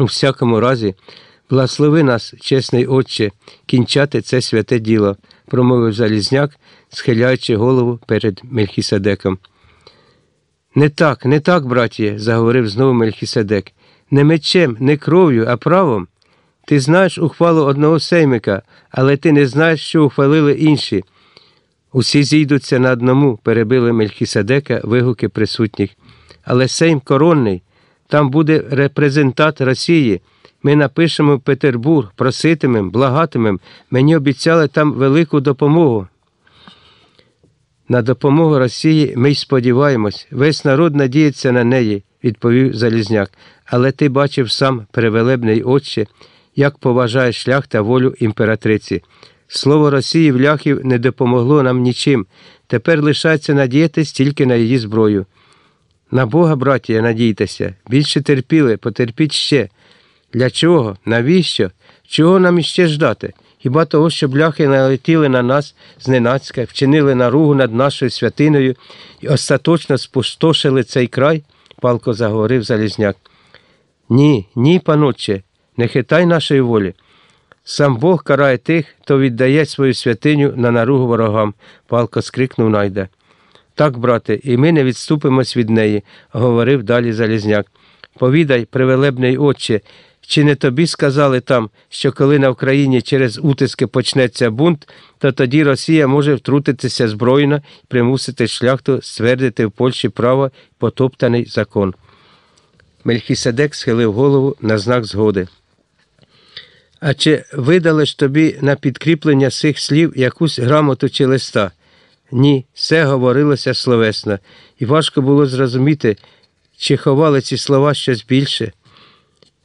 У всякому разі, благослови нас, чесний Отче, кінчати це святе діло, промовив Залізняк, схиляючи голову перед Мельхіседеком. Не так, не так, братіє, заговорив знову Мельхіседек. Не мечем, не кров'ю, а правом. Ти знаєш ухвалу одного сеймика, але ти не знаєш, що ухвалили інші. Усі зійдуться на одному, перебили Мельхіседека вигуки присутніх. Але Сейм коронний, там буде репрезентат Росії. Ми напишемо в Петербург, проситимем, благатимем. Мені обіцяли там велику допомогу. На допомогу Росії ми й сподіваємось, весь народ надіється на неї, відповів Залізняк. Але ти бачив сам, перевелебний отче, як поважає шлях та волю імператриці. Слово Росії в ляхів не допомогло нам нічим. Тепер лишається надіятись тільки на її зброю. На Бога, братія, надійтеся, більше терпіли, потерпіть ще. Для чого? Навіщо? Чого нам іще ждати? Хіба того, щоб ляхи налетіли на нас зненацька, вчинили наругу над нашою святиною і остаточно спустошили цей край? палко заговорив Залізняк. Ні, ні, панотче, не хитай нашої волі. Сам Бог карає тих, хто віддає свою святиню на наругу ворогам, палко скрикнув найда. Так, брате, і ми не відступимось від неї, говорив далі Залізняк. Повідай, привелебний отче, чи не тобі сказали там, що коли на Україні через утиски почнеться бунт, то тоді Росія може втрутитися збройно і примусити шляхту ствердити в Польщі право потоптаний закон. Мельхіседек схилив голову на знак згоди. А чи видали ж тобі на підкріплення цих слів якусь грамоту чи листа? Ні, все говорилося словесно, і важко було зрозуміти, чи ховали ці слова щось більше.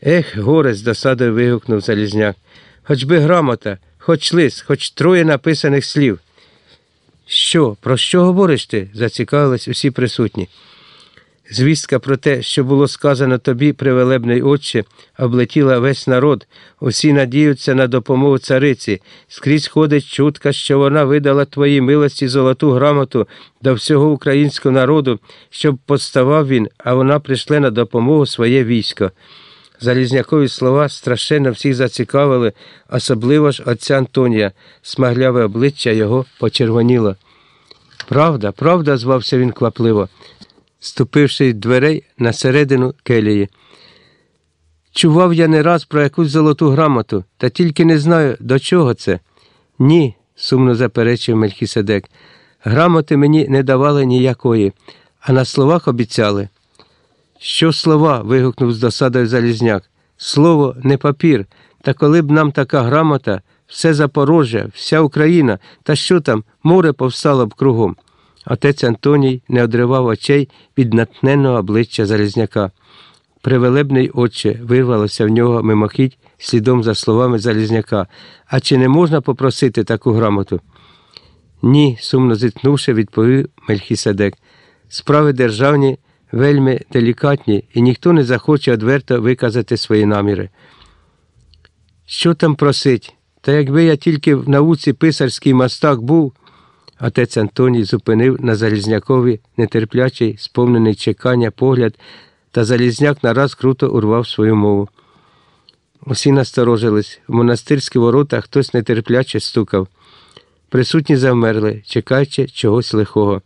Ех, горе, з досадою вигукнув Залізняк. Хоч би грамота, хоч лист, хоч троє написаних слів. Що, про що говориш ти? зацікавились усі присутні. Звістка про те, що було сказано тобі, привелебний отче, облетіла весь народ, усі надіються на допомогу цариці, скрізь ходить чутка, що вона видала твоїй милості золоту грамоту до всього українського народу, щоб поставав він, а вона прийшла на допомогу своє військо. Залізнякові слова страшенно всіх зацікавили, особливо ж отця Антонія, смагляве обличчя його почервоніло. Правда, правда, звався він квапливо ступивши з дверей на середину келії. Чував я не раз про якусь золоту грамоту, та тільки не знаю, до чого це. Ні, сумно заперечив Мельхіседек. Грамоти мені не давали ніякої, а на словах обіцяли. Що слова? вигукнув з досадою Залізняк. Слово не папір, та коли б нам така грамота, все Запорожжя, вся Україна, та що там, море повстало б кругом. Отець Антоній не одривав очей від натненого обличчя Залізняка. Привелебний отче вирвалося в нього мимохідь слідом за словами Залізняка. А чи не можна попросити таку грамоту? Ні, сумно зітхнувши, відповів Мельхіседек. Справи державні вельми делікатні, і ніхто не захоче одверто виказати свої наміри. Що там просить? Та якби я тільки в науці писарський мастак був. Отець Антоній зупинив на Залізнякові нетерплячий, сповнений чекання погляд, та Залізняк нараз круто урвав свою мову. Усі насторожились, в монастирські ворота хтось нетерпляче стукав. Присутні завмерли, чекаючи чогось лихого.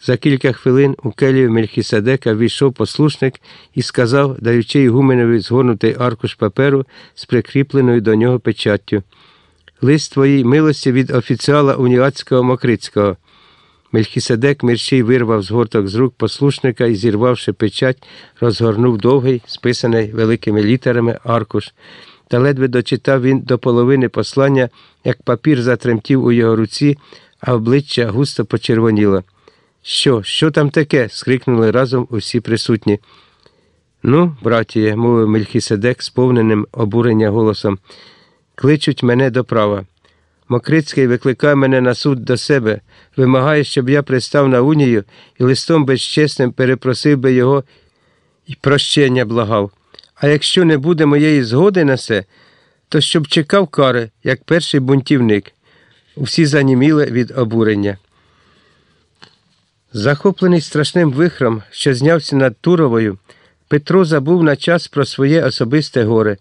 За кілька хвилин у келію Мельхіседека війшов послушник і сказав, даючи Ігуменові згорнутий аркуш паперу з прикріпленою до нього печаттю. Лист твоїй милості від офіціала уніатського Мокрицького. Мельхіседек мерщій вирвав згорток з рук послушника і, зірвавши печать, розгорнув довгий, списаний великими літерами аркуш. Та ледве дочитав він до половини послання, як папір затремтів у його руці, а обличчя густо почервоніло. Що, що там таке? скрикнули разом усі присутні. Ну, братіє, мовив Мельхіседек, сповненим обурення голосом. Кличуть мене до права. Мокрицький викликає мене на суд до себе, вимагає, щоб я пристав на унію і листом безчесним перепросив би його і прощення благав. А якщо не буде моєї згоди на це, то щоб чекав кари, як перший бунтівник. Усі заніміли від обурення. Захоплений страшним вихром, що знявся над Туровою, Петро забув на час про своє особисте горе,